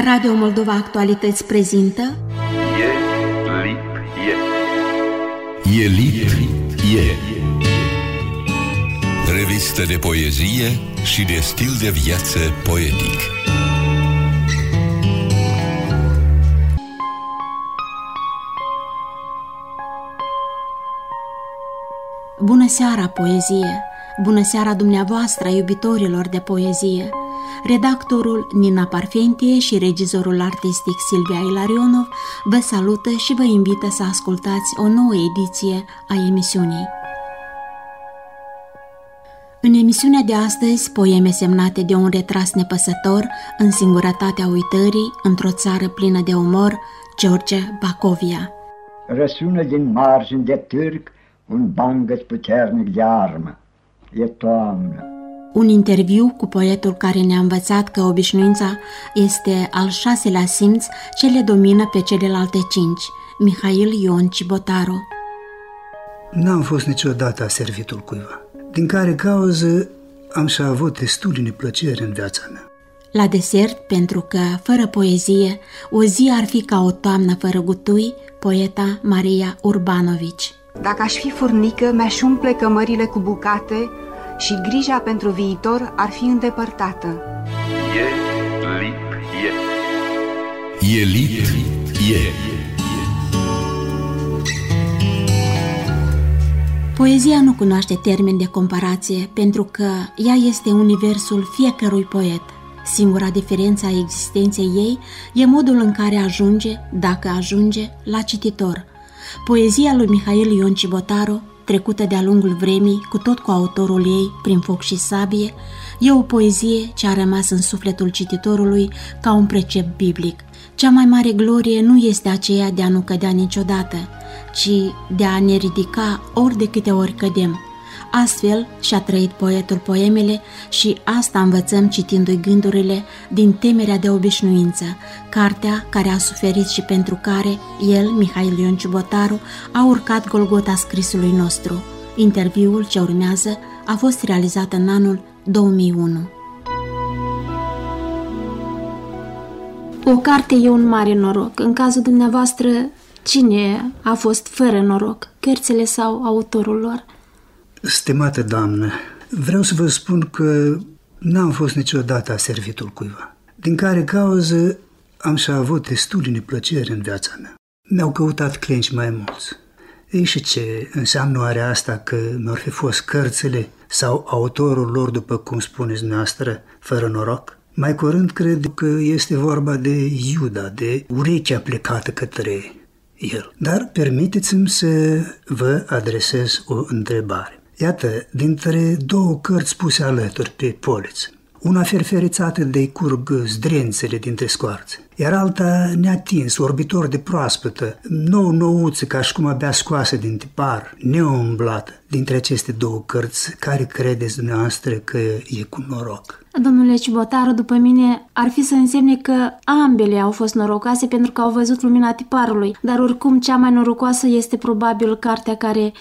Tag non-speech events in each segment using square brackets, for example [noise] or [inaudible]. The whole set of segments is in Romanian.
Radio Moldova Actualități prezintă E lip e. E lip, e. Revistă de poezie și de stil de viață poetic. Bună seara, poezie! Bună seara dumneavoastră, iubitorilor de poezie! Redactorul Nina Parfentie și regizorul artistic Silvia Ilarionov vă salută și vă invită să ascultați o nouă ediție a emisiunii. În emisiunea de astăzi, poeme semnate de un retras nepăsător în singurătatea uitării, într-o țară plină de umor, George Bacovia. Răsună din margini de târg un bangăt puternic de armă. E toamnă. Un interviu cu poetul care ne-a învățat că obișnuința este al șaselea simț ce le domină pe celelalte cinci, Mihail Ion Cibotaru. N-am fost niciodată servitul cuiva, din care cauză am și avut destule neplăcere în viața mea. La desert, pentru că, fără poezie, o zi ar fi ca o toamnă fără gutui, poeta Maria Urbanovici. Dacă aș fi furnică, mi-aș umple cămările cu bucate și grija pentru viitor ar fi îndepărtată. E lip e E lip, e Poezia nu cunoaște termen de comparație pentru că ea este universul fiecărui poet. Singura diferență a existenței ei e modul în care ajunge, dacă ajunge, la cititor. Poezia lui Mihail Ion Cibotaru, trecută de-a lungul vremii, cu tot cu autorul ei, prin foc și sabie, e o poezie ce a rămas în sufletul cititorului ca un precept biblic. Cea mai mare glorie nu este aceea de a nu cădea niciodată, ci de a ne ridica ori de câte ori cădem. Astfel și-a trăit poetul poemele și asta învățăm citindu-i gândurile din Temerea de obișnuință, cartea care a suferit și pentru care el, Mihail Ion Ciubotaru, a urcat Golgota scrisului nostru. Interviul ce urmează a fost realizat în anul 2001. O carte e un mare noroc. În cazul dumneavoastră, cine a fost fără noroc? Cărțile sau autorul lor? Stimată doamnă, vreau să vă spun că n-am fost niciodată servitul cuiva, din care cauză am și avut destule neplăcere în viața mea. Mi-au căutat clienți mai mulți. Ei și ce înseamnă oare asta că mi-ar fi fost cărțile sau autorul lor, după cum spuneți noastră, fără noroc? Mai curând cred că este vorba de Iuda, de urechea plecată către el. Dar permiteți-mi să vă adresez o întrebare. Iată, dintre două cărți puse alături pe poliță, una ferferițată de curg zdrențele dintre scoarțe, iar alta neatins, orbitor de proaspătă, nou nouță ca și cum abia scoasă din tipar, neumblată. Dintre aceste două cărți, care credeți dumneavoastră că e cu noroc? Domnule Cibotaru, după mine, ar fi să însemne că ambele au fost norocoase pentru că au văzut lumina tiparului, dar oricum cea mai norocoasă este probabil cartea care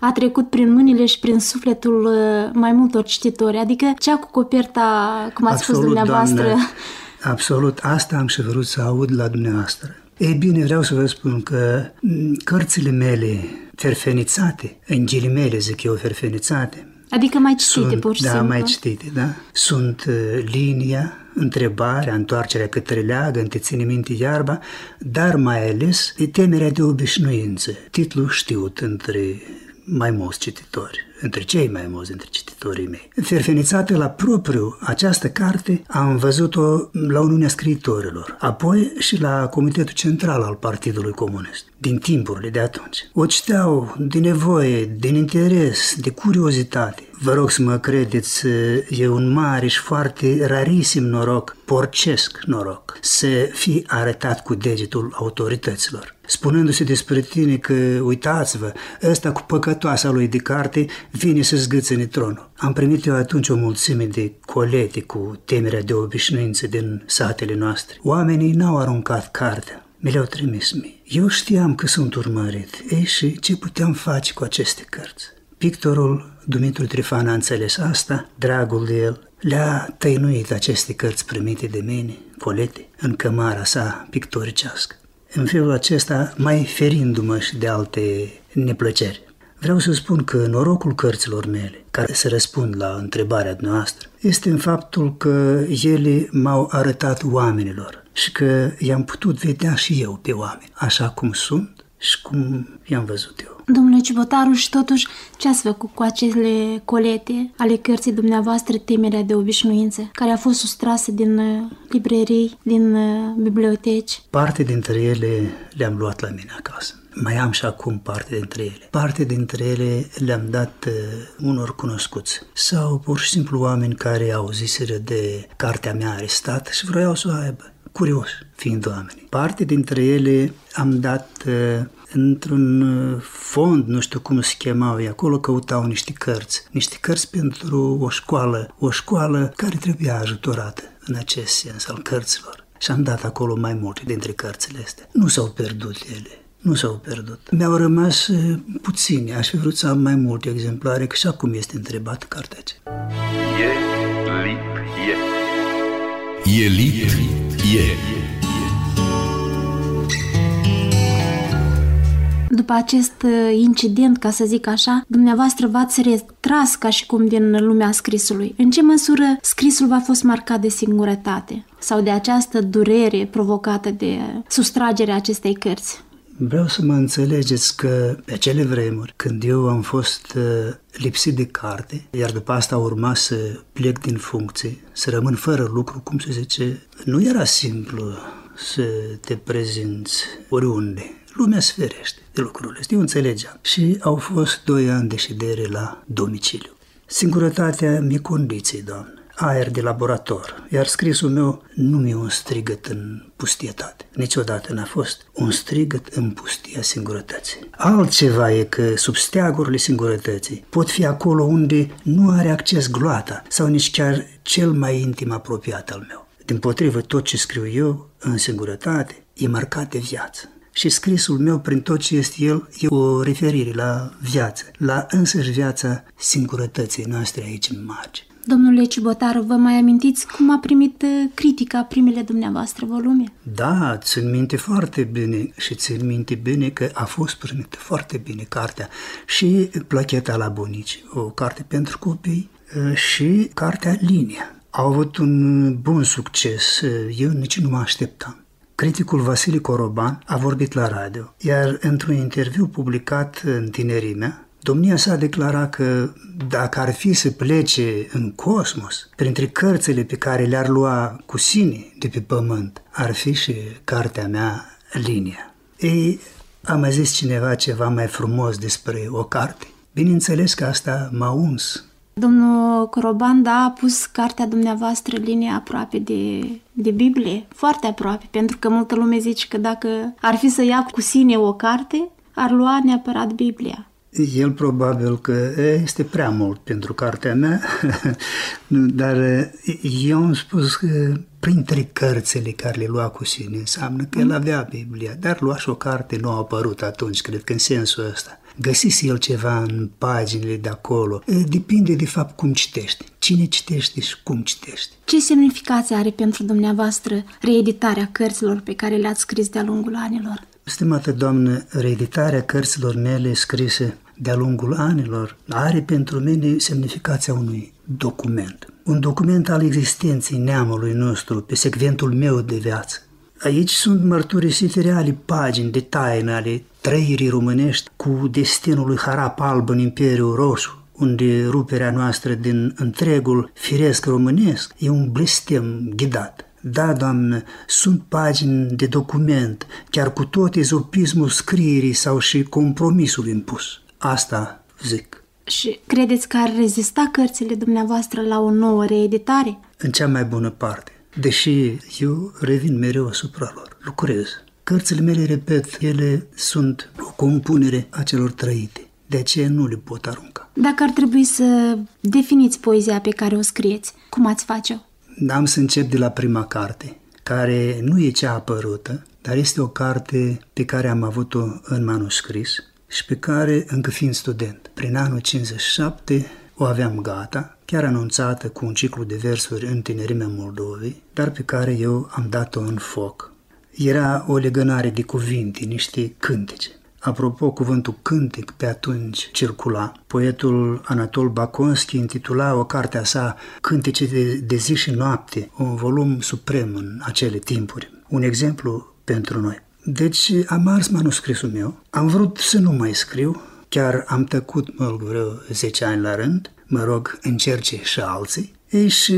a trecut prin mâinile și prin sufletul uh, mai multor cititori, adică cea cu coperta, cum ați spus dumneavoastră. Doamne, [laughs] absolut, asta am și vrut să aud la dumneavoastră. Ei bine, vreau să vă spun că m, cărțile mele ferfenițate, în ghilimele zic eu ferfenițate, Adică mai citite, sunt, pur și da, simplu. mai citite, da. Sunt uh, linia, întrebarea, întoarcerea către leagă, între ține minte iarba, dar mai ales e temerea de obișnuință. Titlul știut între mai mulți cititori, între cei mai mulți dintre cititorii mei. Ferfenițată la propriu această carte am văzut-o la Uniunea Scriitorilor, apoi și la Comitetul Central al Partidului Comunist, din timpurile de atunci. O citeau din nevoie, din interes, de curiozitate. Vă rog să mă credeți, e un mare și foarte rarisim noroc, porcesc noroc, să fi arătat cu degetul autorităților spunându-se despre tine că, uitați-vă, ăsta cu păcătoasa lui de carte vine să zgâțăne tronul. Am primit eu atunci o mulțime de colete cu temerea de obișnuință din satele noastre. Oamenii n-au aruncat cartea, mi le-au trimis mie. Eu știam că sunt urmărit. Ei, și ce puteam face cu aceste cărți? Pictorul Dumitru Trifan a înțeles asta, dragul de el, le-a tăinuit aceste cărți primite de mine, colete, în cămara sa pictoricească. În felul acesta, mai ferindu-mă și de alte neplăceri. Vreau să spun că norocul cărților mele, care se răspund la întrebarea noastră, este în faptul că ele m-au arătat oamenilor și că i-am putut vedea și eu pe oameni, așa cum sunt și cum i-am văzut eu. Domnule Cibotaru, și totuși, ce ați făcut cu acele colete ale cărții dumneavoastră Temerea de obișnuință, care a fost sustrase din uh, librării, din uh, biblioteci? Parte dintre ele le-am luat la mine acasă. Mai am și acum parte dintre ele. Parte dintre ele le-am dat uh, unor cunoscuți sau pur și simplu oameni care au ziseră de cartea mea arestată și vreau să o aibă curios fiind oameni. Parte dintre ele am dat uh, într-un uh, fond, nu știu cum se chemau, acolo căutau niște cărți, niște cărți pentru o școală, o școală care trebuia ajutorată în acest sens al cărților. Și am dat acolo mai multe dintre cărțile astea. Nu s-au pierdut ele nu s-au pierdut. Mi-au rămas uh, puține, aș fi vrut să am mai multe exemplare, că și acum este întrebat cartea aceea. E lip, e. E lip, e. După acest uh, incident, ca să zic așa, dumneavoastră v-ați retras ca și cum din lumea scrisului. În ce măsură scrisul v-a fost marcat de singurătate sau de această durere provocată de sustragerea acestei cărți? Vreau să mă înțelegeți că pe acele vremuri, când eu am fost uh, lipsit de carte, iar după asta urma să plec din funcție, să rămân fără lucru, cum se zice, nu era simplu să te prezinți oriunde. Lumea se ferește de lucrurile astea, eu înțelegeam. Și au fost doi ani de ședere la domiciliu. Singurătatea mi condiții, doamnă aer de laborator, iar scrisul meu nu mi-e un strigăt în pustietate. Niciodată n-a fost un strigăt în pustia singurătății. Altceva e că sub steagurile singurătății pot fi acolo unde nu are acces gloata sau nici chiar cel mai intim apropiat al meu. Din potrivă, tot ce scriu eu în singurătate e marcat de viață. Și scrisul meu, prin tot ce este el, e o referire la viață, la însăși viața singurătății noastre aici în marge. Domnule Cibotaru, vă mai amintiți cum a primit uh, critica primele dumneavoastră volume? Da, țin minte foarte bine și țin minte bine că a fost primită foarte bine cartea și Placheta la bunici, o carte pentru copii uh, și cartea Linia. Au avut un bun succes, uh, eu nici nu mă așteptam. Criticul Vasile Coroban a vorbit la radio, iar într-un interviu publicat în tinerimea, Domnia sa declara că dacă ar fi să plece în cosmos, printre cărțile pe care le-ar lua cu sine de pe pământ, ar fi și cartea mea, Linia. Ei, am mai zis cineva ceva mai frumos despre o carte. Bineînțeles că asta m-a uns. Domnul Corobanda a pus cartea dumneavoastră linia aproape de, de Biblie, foarte aproape, pentru că multă lume zice că dacă ar fi să ia cu sine o carte, ar lua neapărat Biblia. El probabil că este prea mult pentru cartea mea, [laughs] dar eu am spus că printre cărțile care le lua cu sine înseamnă că el avea Biblia, dar lua și o carte nu a apărut atunci, cred că în sensul ăsta. Găsise el ceva în paginile de acolo. Depinde de fapt cum citești. Cine citește și cum citești. Ce semnificație are pentru dumneavoastră reeditarea cărților pe care le-ați scris de-a lungul anilor? Stimată doamnă, reeditarea cărților mele scrise de-a lungul anilor are pentru mine semnificația unui document. Un document al existenței neamului nostru pe secventul meu de viață. Aici sunt mărturisite reale pagini de taine ale trăirii românești cu destinul lui Harap Alb în Imperiul Roșu, unde ruperea noastră din întregul firesc românesc e un blestem ghidat. Da, doamnă, sunt pagini de document, chiar cu tot ezopismul scrierii sau și compromisul impus. Asta zic. Și credeți că ar rezista cărțile dumneavoastră la o nouă reeditare? În cea mai bună parte. Deși eu revin mereu asupra lor, lucrez. Cărțile mele, repet, ele sunt o compunere a celor trăite. De aceea nu le pot arunca. Dacă ar trebui să definiți poezia pe care o scrieți, cum ați face-o? Am să încep de la prima carte, care nu e cea apărută, dar este o carte pe care am avut-o în manuscris și pe care, încă fiind student, prin anul 57, O aveam gata, chiar anunțată cu un ciclu de versuri în tinerimea Moldovei, dar pe care eu am dat-o în foc. Era o legănare de cuvinte, niște cântece. Apropo, cuvântul cântec pe atunci circula. Poetul Anatol Baconski intitula o carte a sa Cântece de, de zi și noapte, un volum suprem în acele timpuri. Un exemplu pentru noi. Deci am ars manuscrisul meu, am vrut să nu mai scriu, chiar am tăcut, mă rog, vreo 10 ani la rând, mă rog, încerce și alții. Ei, și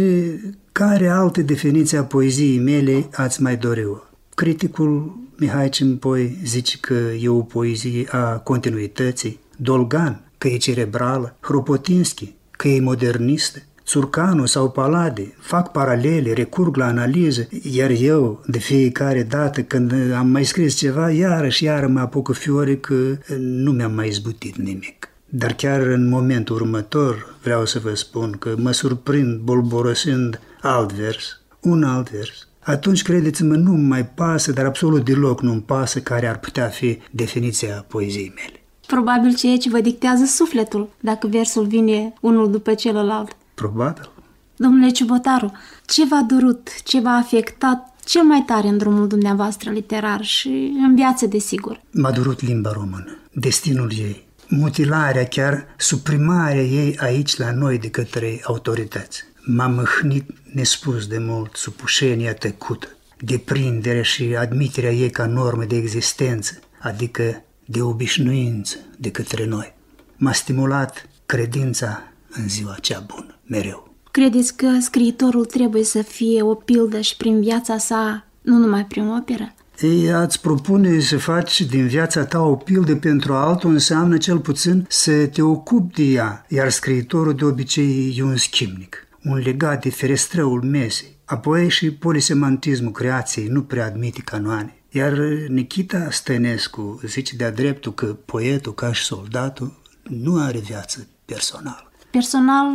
care alte definiții a poeziei mele ați mai dori Criticul Mihai Cimpoi zice că e o poezie a continuității, Dolgan că e cerebrală, Hropotinski că e modernistă, Țurcanu sau Palade fac paralele, recurg la analiză, iar eu, de fiecare dată când am mai scris ceva, iarăși iară mă apucă fiore că nu mi-am mai izbutit nimic. Dar chiar în momentul următor vreau să vă spun că mă surprind bolborosind alt vers, un alt vers. Atunci, credeți-mă, nu mai pasă, dar absolut deloc nu-mi pasă care ar putea fi definiția poeziei mele. Probabil ceea ce vă dictează sufletul, dacă versul vine unul după celălalt. Probabil. Domnule Ciubotaru, ce v-a durut, ce v-a afectat cel mai tare în drumul dumneavoastră literar și în viață, desigur? M-a durut limba română, destinul ei, mutilarea, chiar suprimarea ei aici la noi de către autorități. M-a mâhnit nespus de mult supușenia tăcută, deprinderea și admiterea ei ca normă de existență, adică de obișnuință de către noi. M-a stimulat credința în ziua cea bună, mereu. Credeți că scriitorul trebuie să fie o pildă și prin viața sa, nu numai prin operă? Ei, ați propune să faci din viața ta o pildă pentru altul înseamnă cel puțin să te ocupi de ea, iar scriitorul de obicei e un schimnic, un legat de ferestrăul mesei. Apoi și polisemantismul creației nu prea admite canoane. Iar Nikita Stănescu zice de-a dreptul că poetul, ca și soldatul, nu are viață personală. Personal,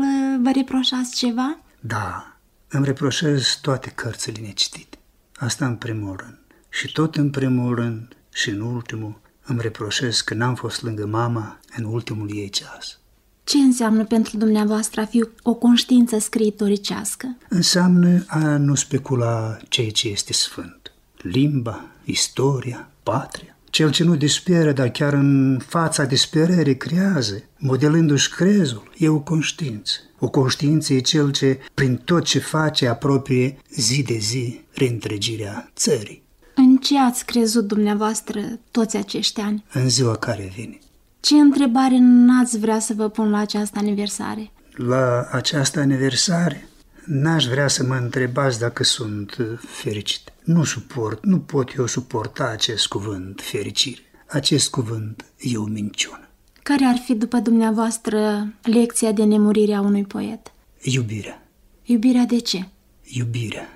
vă reproșați ceva? Da, îmi reproșez toate cărțile necitite. Asta în primul rând. Și tot în primul rând și în ultimul îmi reproșez că n-am fost lângă mama în ultimul ei ceas. Ce înseamnă pentru dumneavoastră a fi o conștiință scriitoricească? Înseamnă a nu specula ceea ce este sfânt. Limba, istoria, patria. Cel ce nu disperă, dar chiar în fața disperării creează, modelându-și crezul, e o conștiință. O conștiință e cel ce, prin tot ce face, apropie zi de zi reîntregirea țării. În ce ați crezut dumneavoastră toți acești ani? În ziua care vine. Ce întrebare n-ați vrea să vă pun la această aniversare? La această aniversare n-aș vrea să mă întrebați dacă sunt fericit. Nu suport, nu pot eu suporta acest cuvânt, fericire. Acest cuvânt e o minciună. Care ar fi, după dumneavoastră, lecția de nemurire a unui poet? Iubirea. Iubirea de ce? Iubirea.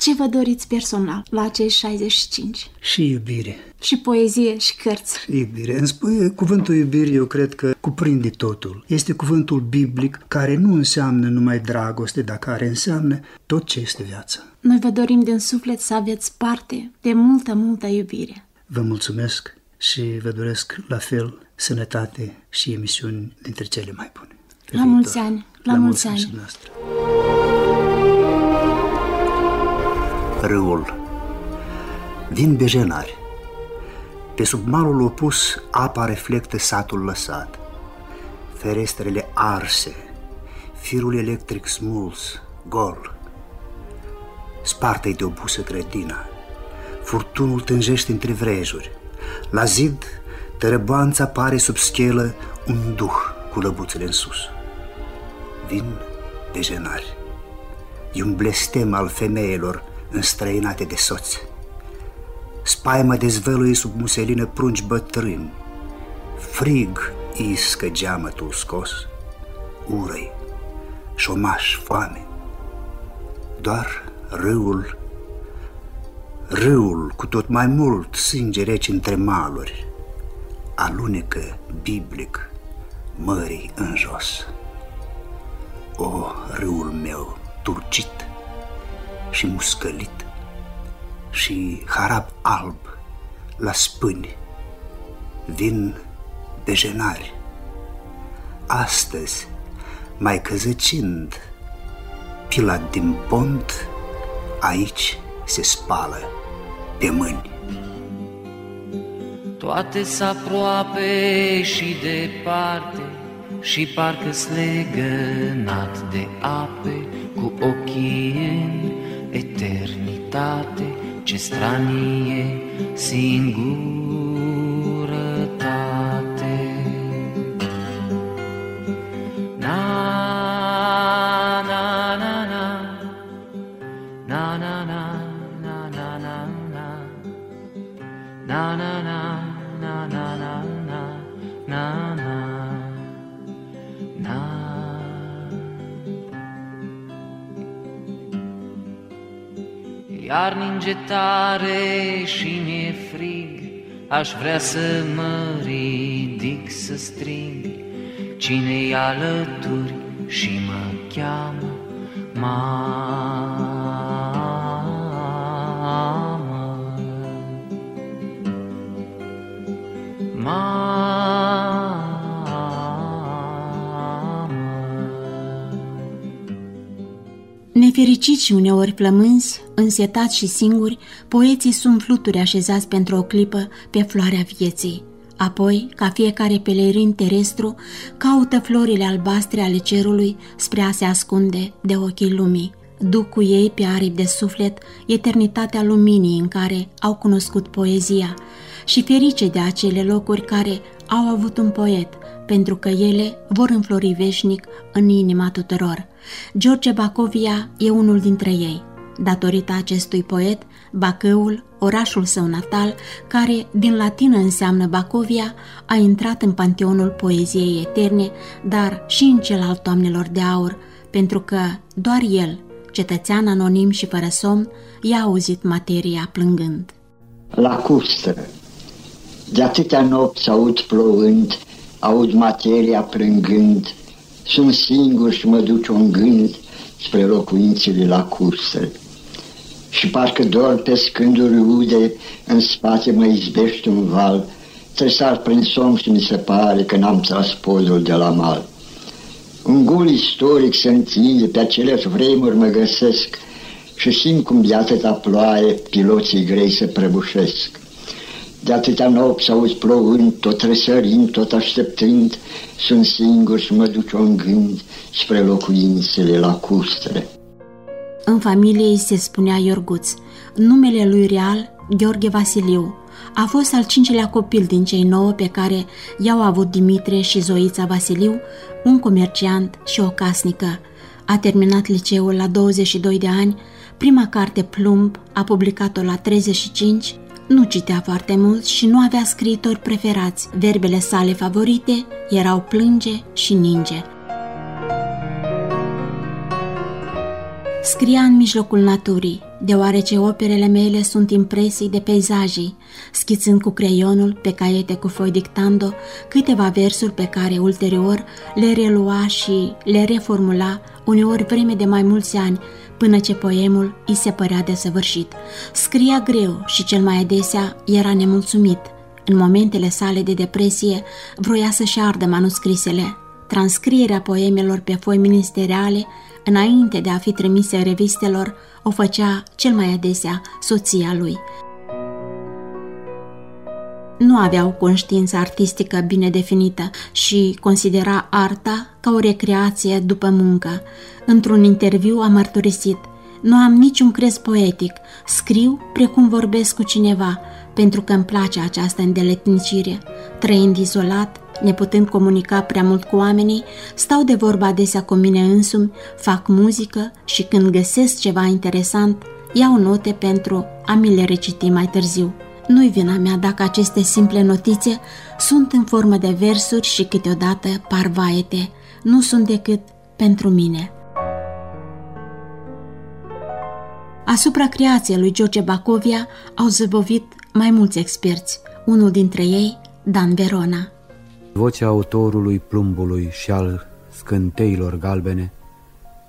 Ce vă doriți personal la acești 65? Și iubire. Și poezie și cărți. Iubire. Îmi spui, cuvântul iubire eu cred că cuprinde totul. Este cuvântul biblic care nu înseamnă numai dragoste, dar care înseamnă tot ce este viața. Noi vă dorim din suflet să aveți parte de multă, multă iubire. Vă mulțumesc și vă doresc la fel sănătate și emisiuni dintre cele mai bune. Pe la viitor. mulți ani! La, la mulți ani! ani. Râul. Din Bejenari Pe sub malul opus apa reflectă satul lăsat. Ferestrele arse Firul electric smuls, gol. Spartă-i de obusă grădina. Furtunul tânjește între vrejuri. La zid, tărăboanța pare sub schelă Un duh cu lăbuțele în sus. Vin dejenari. E un blestem al femeilor înstrăinate de soți. Spaima dezvăluie sub muselină prunci bătrâni. Frig iscă geamătul scos Urăi, șomaș, foame. Doar râul, râul cu tot mai mult sânge rece între maluri, alunecă biblic mării în jos. O, râul meu, turcit și muscălit și harab alb la spâni, vin dejenari. Astăzi mai căzăcind, pila din pont aici se spală pe mâini. Toate s aproape și departe și parcă-s legănat de ape cu ochii în eternitate, ce stranie singurătate. Tare și mi-e frig, Aș vrea să mă ridic să strig, Cine-i alături și mă cheamă mamă. Nefericiți și uneori flămânzi, însetați și singuri, poeții sunt fluturi așezați pentru o clipă pe floarea vieții. Apoi, ca fiecare pelerin terestru, caută florile albastre ale cerului spre a se ascunde de ochii lumii. Duc cu ei pe aripi de suflet eternitatea luminii în care au cunoscut poezia și ferice de acele locuri care au avut un poet, pentru că ele vor înflori veșnic în inima tuturor. George Bacovia e unul dintre ei. Datorită acestui poet, Bacăul, orașul său natal, care din latină înseamnă Bacovia, a intrat în panteonul poeziei eterne, dar și în cel al toamnelor de aur, pentru că doar el, cetățean anonim și fără somn, i-a auzit materia plângând. La custă, de atâtea nopți aud plouând, aud materia plângând, sunt singur și mă duce un gând spre locuințele la cursă. Și parcă doar pe scânduri ude, în spate mă izbește un val, tresar prin somn și mi se pare că n-am tras podul de la mal. Un gul istoric se întinde, pe aceleași vremuri mă găsesc și simt cum de atâta ploaie piloții grei se prăbușesc. De atâtea nopți auzi plouând, tot răsărind, tot așteptând, sunt singur și mă duc în gând spre locuințele lacustre. În familie îi se spunea Iorguț. Numele lui real, Gheorghe Vasiliu, a fost al cincilea copil din cei nouă pe care i-au avut Dimitrie și Zoița Vasiliu, un comerciant și o casnică. A terminat liceul la 22 de ani, prima carte Plumb a publicat-o la 35 nu citea foarte mult și nu avea scriitori preferați. Verbele sale favorite erau plânge și ninge. Scria în mijlocul naturii, deoarece operele mele sunt impresii de peisaje, schițând cu creionul pe caiete cu foi dictando câteva versuri pe care ulterior le relua și le reformula uneori vreme de mai mulți ani, până ce poemul îi se părea desăvârșit. Scria greu și cel mai adesea era nemulțumit. În momentele sale de depresie vroia să-și ardă manuscrisele. Transcrierea poemelor pe foi ministeriale, înainte de a fi trimise revistelor, o făcea cel mai adesea soția lui nu avea o conștiință artistică bine definită și considera arta ca o recreație după muncă. Într-un interviu a mărturisit, nu am niciun crez poetic, scriu precum vorbesc cu cineva, pentru că îmi place această îndeletnicire. Trăind izolat, neputând comunica prea mult cu oamenii, stau de vorba adesea cu mine însumi, fac muzică și când găsesc ceva interesant, iau note pentru a mi le reciti mai târziu. Nu-i vina mea dacă aceste simple notițe sunt în formă de versuri și câteodată par vaete. Nu sunt decât pentru mine. Asupra creației lui George Bacovia au zăbovit mai mulți experți, unul dintre ei, Dan Verona. Vocea autorului plumbului și al scânteilor galbene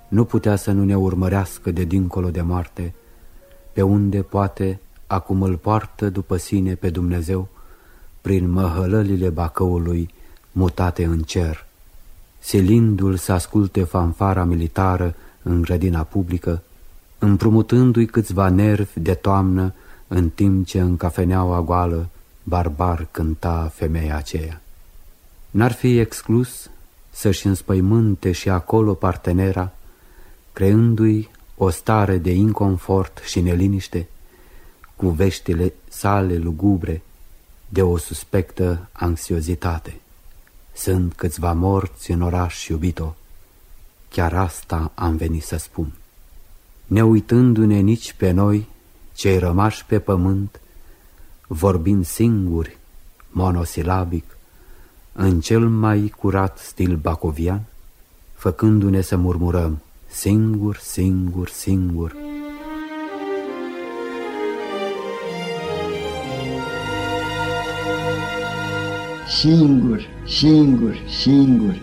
nu putea să nu ne urmărească de dincolo de moarte, pe unde poate acum îl poartă după sine pe Dumnezeu prin măhălălile Bacăului mutate în cer. silindu-l să asculte fanfara militară în grădina publică, împrumutându-i câțiva nervi de toamnă în timp ce în cafeneaua goală barbar cânta femeia aceea. N-ar fi exclus să-și înspăimânte și acolo partenera, creându-i o stare de inconfort și neliniște, cu veștile sale lugubre de o suspectă anxiozitate. Sunt câțiva morți în oraș, iubito, chiar asta am venit să spun. Ne uitându-ne nici pe noi, cei rămași pe pământ, vorbind singuri, monosilabic, în cel mai curat stil bacovian, făcându-ne să murmurăm singur, singur, singur. Singur, singur, singur,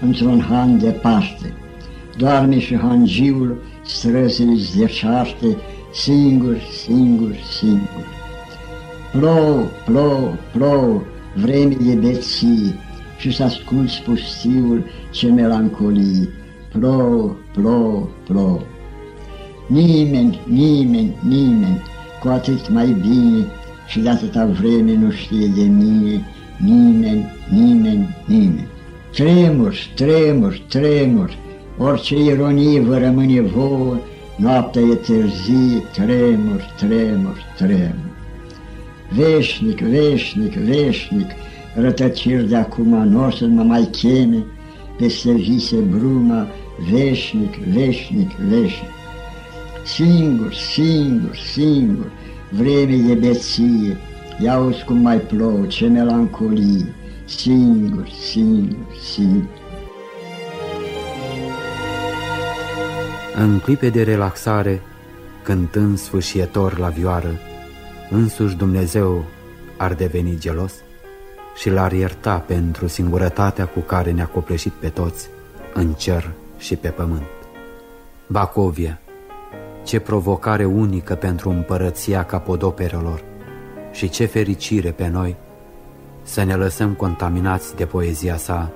într-un han departe, doarme și hangiul străzile zdeșarte, singur, singur, singur. Plouă, plouă, plouă, vreme de beție și să asculți pustiul ce melancolie. Plouă, plouă, plouă. Nimeni, nimeni, nimeni, cu atât mai bine și de atâta vreme nu știe de mine, nimeni, nimeni, nimeni. Tremur, tremur, tremur, orice ironie vă rămâne vouă, noaptea e târzie, tremur, tremur, tremur. Veșnic, veșnic, veșnic, rătăciri de acum nu o să mă mai cheme, peste vise bruma, veșnic, veșnic, veșnic. Singur, singur, singur, vreme de beție, ia cum mai plouă, ce melancolie, singur, singur, singur. În clipe de relaxare, cântând sfâșietor la vioară, însuși Dumnezeu ar deveni gelos și l-ar ierta pentru singurătatea cu care ne-a copleșit pe toți în cer și pe pământ. Bacovia, ce provocare unică pentru împărăția capodoperelor și ce fericire pe noi să ne lăsăm contaminați de poezia sa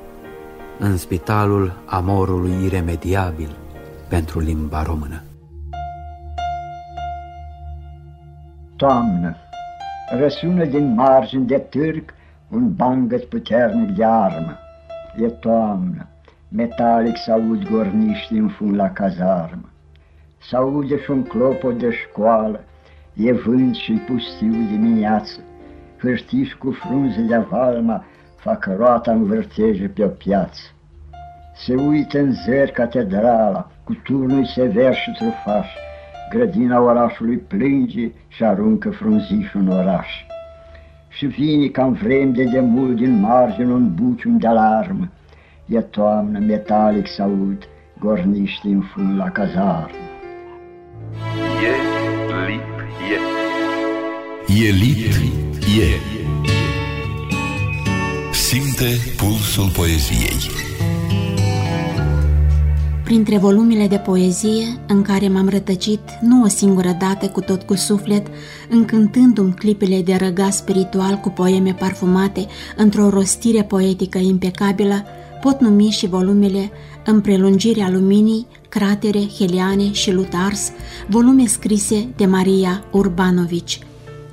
în spitalul amorului iremediabil pentru limba română. Toamnă, răsună din margini de târg un bangăt puternic de armă. E toamnă, metalic s-aud gorniști în fund la cazarmă. S-aude și un clopot de școală, e vânt și pustiu dimineață. Hârtiși cu frunze de valma fac roata în vârtege pe o piață. Se uită în zer catedrala, cu turnul sever și trufaș, grădina orașului plânge și aruncă frunzișul în oraș. Și vine cam vrem de demult din margine un bucium de alarmă, E toamnă, metalic să aud, gorniști în fund la cazarmă. E lip, e. Simte pulsul poeziei. Printre volumele de poezie în care m-am rătăcit nu o singură dată cu tot cu suflet, încântându-mi clipele de răgaz spiritual cu poeme parfumate într-o rostire poetică impecabilă, pot numi și volumele În prelungirea luminii, Cratere, Heliane și Lutars, volume scrise de Maria Urbanovici.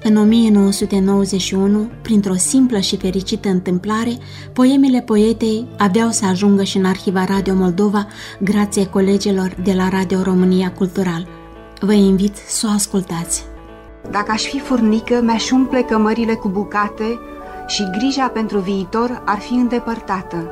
În 1991, printr-o simplă și fericită întâmplare, poemele poetei aveau să ajungă și în arhiva Radio Moldova, grație colegilor de la Radio România Cultural. Vă invit să o ascultați. Dacă aș fi furnică, mi-aș umple cămările cu bucate și grija pentru viitor ar fi îndepărtată.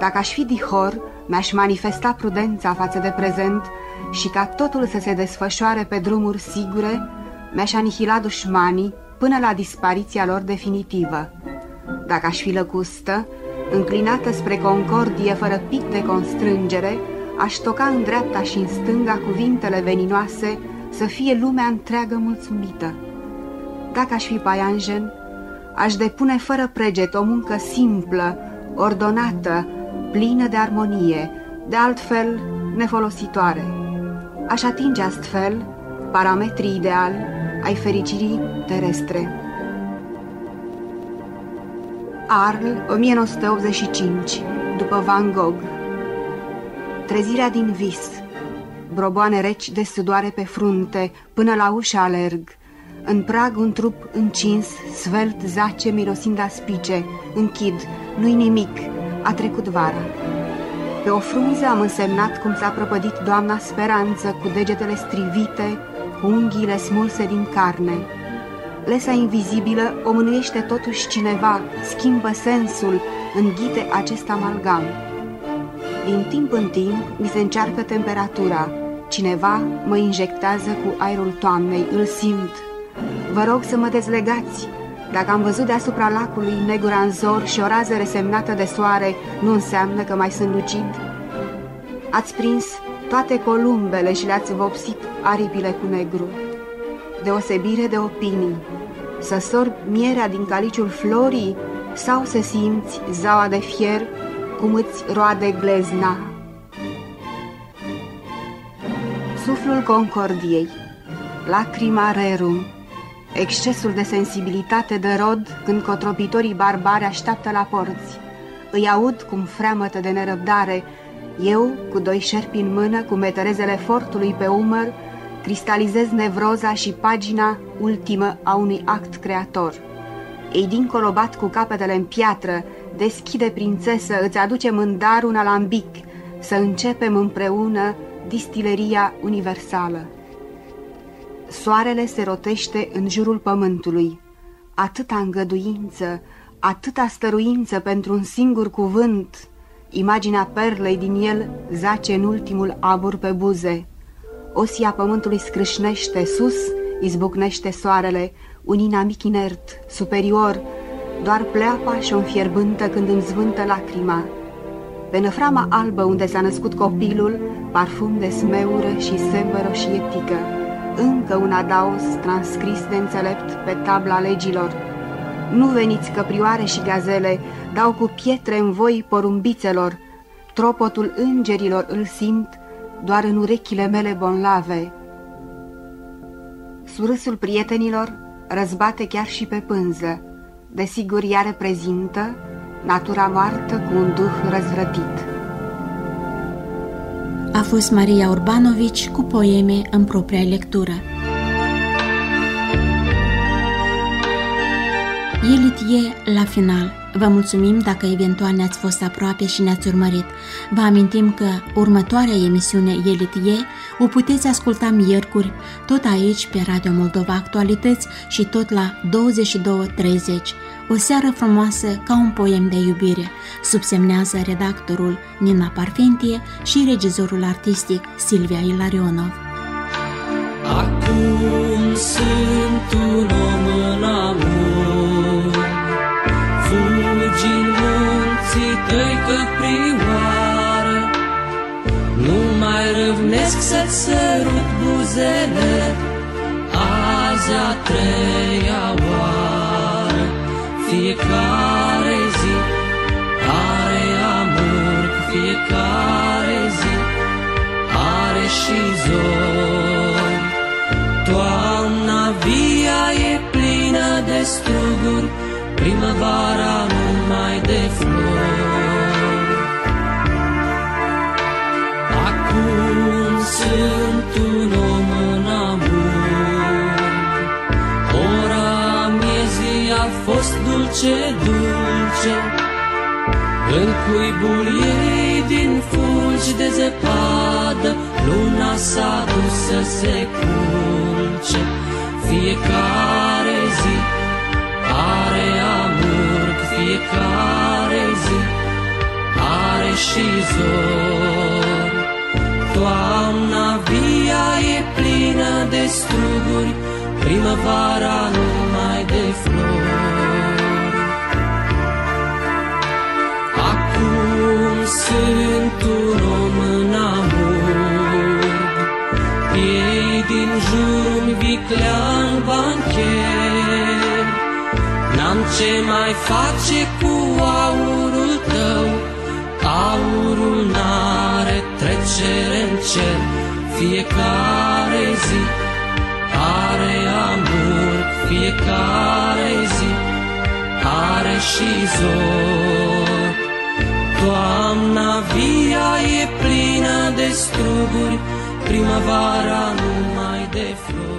Dacă aș fi dihor, mi-aș manifesta prudența față de prezent și ca totul să se desfășoare pe drumuri sigure, mi-aș anihila dușmanii până la dispariția lor definitivă. Dacă aș fi lăcustă, înclinată spre concordie fără pic de constrângere, aș toca în dreapta și în stânga cuvintele veninoase să fie lumea întreagă mulțumită. Dacă aș fi paianjen, aș depune fără preget o muncă simplă, ordonată, plină de armonie, de altfel nefolositoare. Aș atinge astfel parametrii ideali ai fericirii terestre. Arl, 1985 după Van Gogh. Trezirea din vis, broboane reci de sudoare pe frunte, până la ușă alerg. În prag un trup încins, svelt zace mirosind aspice. Închid, nu-i nimic, a trecut vara. Pe o frunză am însemnat cum s-a prăpădit doamna Speranță cu degetele strivite, cu unghiile smulse din carne. Lesa invizibilă o mânuiește totuși cineva, schimbă sensul, înghite acest amalgam. Din timp în timp mi se încearcă temperatura. Cineva mă injectează cu aerul toamnei, îl simt. Vă rog să mă dezlegați. Dacă am văzut deasupra lacului negura în zor și o rază resemnată de soare, nu înseamnă că mai sunt lucid? Ați prins toate columbele și le-ați vopsit aripile cu negru. Deosebire de opinii. Să sorb mierea din caliciul florii sau să simți zaua de fier cum îți roade glezna. Suflul concordiei, lacrima rerum, excesul de sensibilitate de rod când cotropitorii barbare așteaptă la porți. Îi aud cum freamătă de nerăbdare, eu, cu doi șerpi în mână, cu meterezele fortului pe umăr, cristalizez nevroza și pagina ultimă a unui act creator. Ei dincolo bat cu capetele în piatră, deschide prințesă, îți aduce mândar un alambic, să începem împreună distileria universală. Soarele se rotește în jurul pământului. Atâta îngăduință, atâta stăruință pentru un singur cuvânt. Imaginea perlei din el zace în ultimul abur pe buze. Osia pământului scrâșnește sus, izbucnește soarele, un inamic inert, superior, doar pleapa și o înfierbântă când îmi zvântă lacrima. Pe năframa albă unde s-a născut copilul, parfum de smeură și sembă roșietică. Încă un adaos transcris de înțelept pe tabla legilor. Nu veniți căprioare și gazele, dau cu pietre în voi porumbițelor. Tropotul îngerilor îl simt doar în urechile mele bonlave. Surâsul prietenilor răzbate chiar și pe pânză. Desigur, ea reprezintă natura moartă cu un duh răzvrătit. A fost Maria Urbanovici cu poeme în propria lectură. Elit e la final. Vă mulțumim dacă eventual ne-ați fost aproape și ne-ați urmărit. Vă amintim că următoarea emisiune Elit e o puteți asculta miercuri, tot aici pe Radio Moldova Actualități și tot la 22.30. O seară frumoasă ca un poem de iubire, subsemnează redactorul Nina Parfentie și regizorul artistic Silvia Ilarionov. Acum sunt un om în amor, munții tăi căprioară, nu mai râvnesc să-ți sărut buzele, azi a treia oară, fiecare zi are amor, fiecare zi are și zor. Toamna via e plină de struguri, primăvara numai de flori. Sunt un om în amor, ora miezii a fost dulce, dulce, în cuibul ei din fulgi de zăpadă, luna s-a dus să se culce. Fiecare zi are amurg, fiecare zi are și zor. Toamna via e plină de struguri, primăvara numai de flori. Acum sunt un om în amur, ei din jur viclean bancher. N-am ce mai face cu aurul tău, aurul n-are trecere în cer, fiecare zi are amur, fiecare zi are și zor. Toamna via e plină de struguri, primăvara numai de flori.